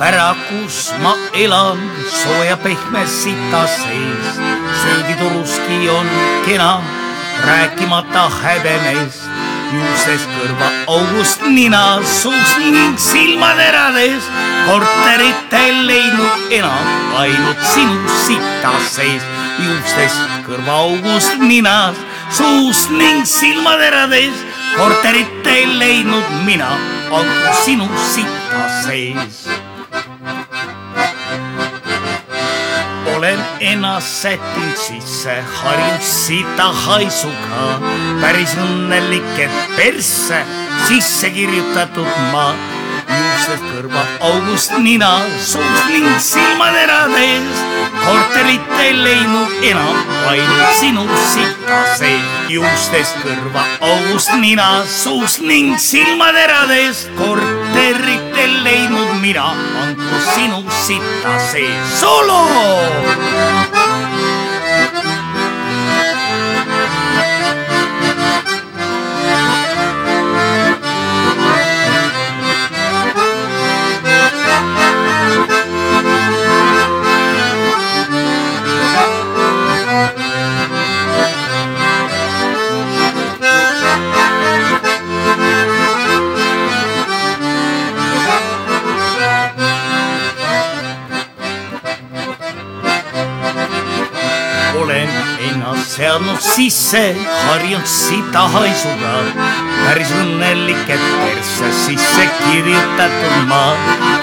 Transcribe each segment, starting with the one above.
pära, kus ma elan, sooja pehme sita sees. söögituruski on kena, rääkimata häbemeest. juustest kõrva august nina suust ning silmaterades. korterit ei leidnud enam, ainult sinu sita sees. juustest kõrva august nina suust ning silmaterades. korterit ei leidnud mina, ainult sinu sita sees olen ennast sättinud sisse, harjunud sita haisuga, päris õnnelik, et persse sisse kirjutatud ma. juustest kõrva august nina, suust ning silmaterades, korterit ei leidnud enam, ainult sinu sita sees. juustest kõrva august nina, suust ning silmaterades, leidnud mina, andku sinu sita sees. solo ennast seadnud sisse, harjunud sita haisuga. päris õnnelik, et persse sisse kirjutatud ma.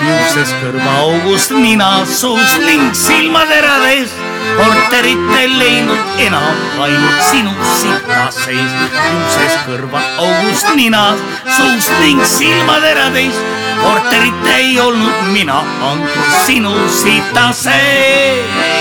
juustest kõrvaaugust nina suust ning silmaterades. korterit ei leidnud enam, ainult sinu sita sees. juustest kõrvaaugust nina suust ning silmaterades. korterit ei olnud mina, andnud sinu sita sees.